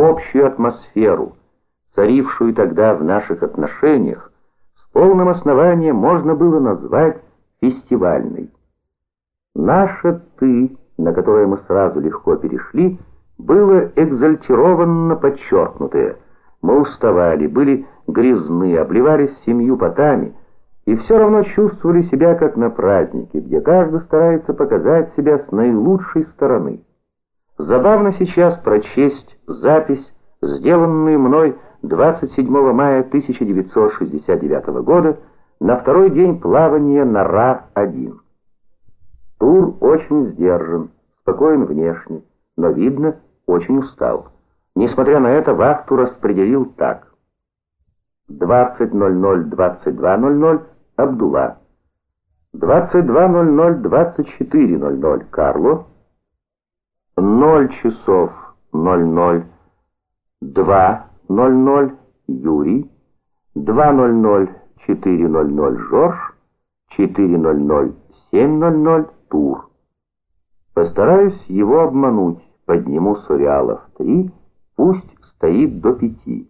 общую атмосферу, царившую тогда в наших отношениях, с полным основанием можно было назвать фестивальной. Наше «ты», на которое мы сразу легко перешли, было экзальтированно подчеркнутое. Мы уставали, были грязны, обливались семью потами, и все равно чувствовали себя как на празднике, где каждый старается показать себя с наилучшей стороны. Забавно сейчас прочесть запись, сделанную мной 27 мая 1969 года на второй день плавания на Ра-1. Тур очень сдержан, спокоен внешне, но, видно, очень устал. Несмотря на это, вахту распределил так. 20.00-22.00 Абдулла. 22.00-24.00 Карло. 0 часов 00 2.00 Юрий. 2.00 4.00 Жорж. 4.00 7.00 Тур. Постараюсь его обмануть, подниму Суриала в три, пусть стоит до пяти.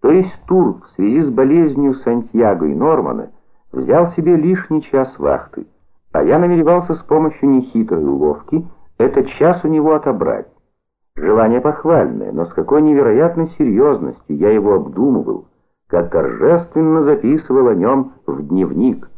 То есть Тур в связи с болезнью Сантьяго и Нормана взял себе лишний час вахты, а я намеревался с помощью нехитрой уловки этот час у него отобрать. Желание похвальное, но с какой невероятной серьезностью я его обдумывал, как торжественно записывал о нем в дневник.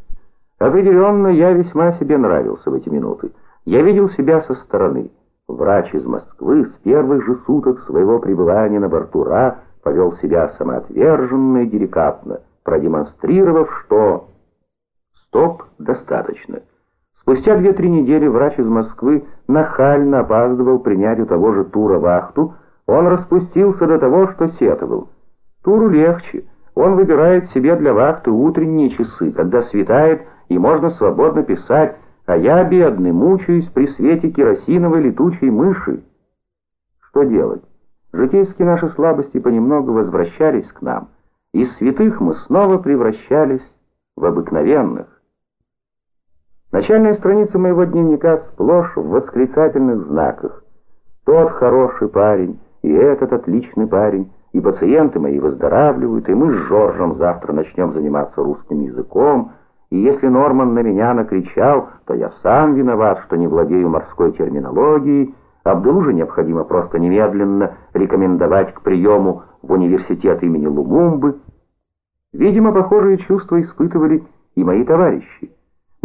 Определенно, я весьма себе нравился в эти минуты. Я видел себя со стороны. Врач из Москвы с первых же суток своего пребывания на борту Ра повел себя самоотверженно и деликатно, продемонстрировав, что... Стоп, достаточно. Спустя две-три недели врач из Москвы нахально опаздывал принять у того же Тура вахту, он распустился до того, что сетовал. Туру легче, он выбирает себе для вахты утренние часы, когда светает, и можно свободно писать, а я, бедный, мучаюсь при свете керосиновой летучей мыши. Что делать? Житейские наши слабости понемногу возвращались к нам. Из святых мы снова превращались в обыкновенных. Начальная страница моего дневника сплошь в восклицательных знаках. Тот хороший парень, и этот отличный парень, и пациенты мои выздоравливают, и мы с Жоржем завтра начнем заниматься русским языком, и если Норман на меня накричал, то я сам виноват, что не владею морской терминологией, Абдулу необходимо просто немедленно рекомендовать к приему в университет имени Лумумбы. Видимо, похожие чувства испытывали и мои товарищи.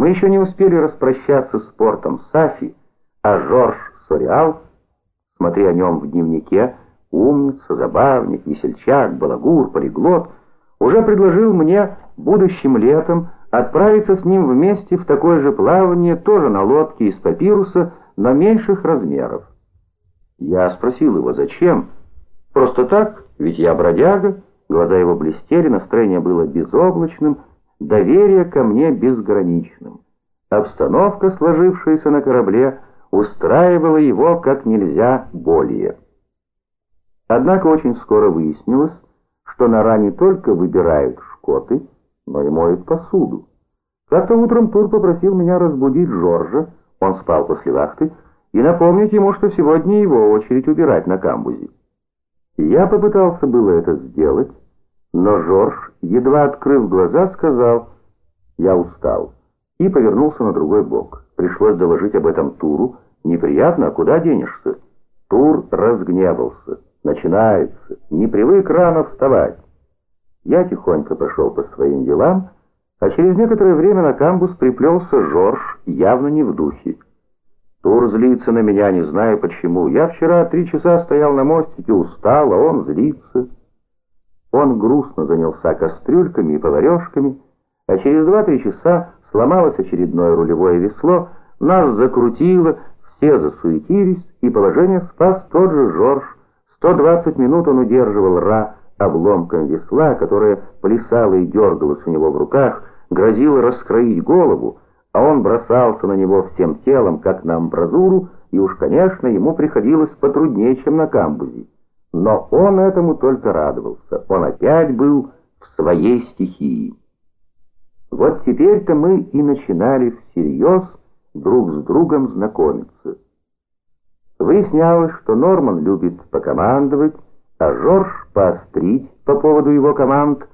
Мы еще не успели распрощаться с портом Сафи, а Жорж Сориал, смотри о нем в дневнике, умница, забавник, весельчак, балагур, полиглот, уже предложил мне будущим летом отправиться с ним вместе в такое же плавание, тоже на лодке из папируса, но меньших размеров. Я спросил его, зачем? Просто так, ведь я бродяга. Глаза его блестели, настроение было безоблачным, доверие ко мне безграничным. Обстановка, сложившаяся на корабле, устраивала его как нельзя более. Однако очень скоро выяснилось, что нора не только выбирают шкоты, но и моют посуду. Как-то утром Тур попросил меня разбудить Жоржа, он спал после вахты, и напомнить ему, что сегодня его очередь убирать на камбузе. Я попытался было это сделать, но Жорж, едва открыв глаза, сказал «Я устал» и повернулся на другой бок. Пришлось доложить об этом Туру. Неприятно, а куда денешься? Тур разгневался. Начинается. Не привык рано вставать. Я тихонько пошел по своим делам, а через некоторое время на камбус приплелся Жорж, явно не в духе. Тур злится на меня, не знаю почему. Я вчера три часа стоял на мостике, устал, а он злится. Он грустно занялся кастрюльками и поварешками, а через два-три часа сломалось очередное рулевое весло, нас закрутило, все засуетились, и положение спас тот же Жорж. 120 минут он удерживал Ра обломком весла, которое плясало и дергалось у него в руках, грозило раскроить голову, а он бросался на него всем телом, как на амбразуру, и уж, конечно, ему приходилось потруднее, чем на камбузе. Но он этому только радовался. Он опять был в своей стихии. Вот теперь-то мы и начинали всерьез друг с другом знакомиться. Выяснялось, что Норман любит покомандовать, а Жорж поострить по поводу его команд –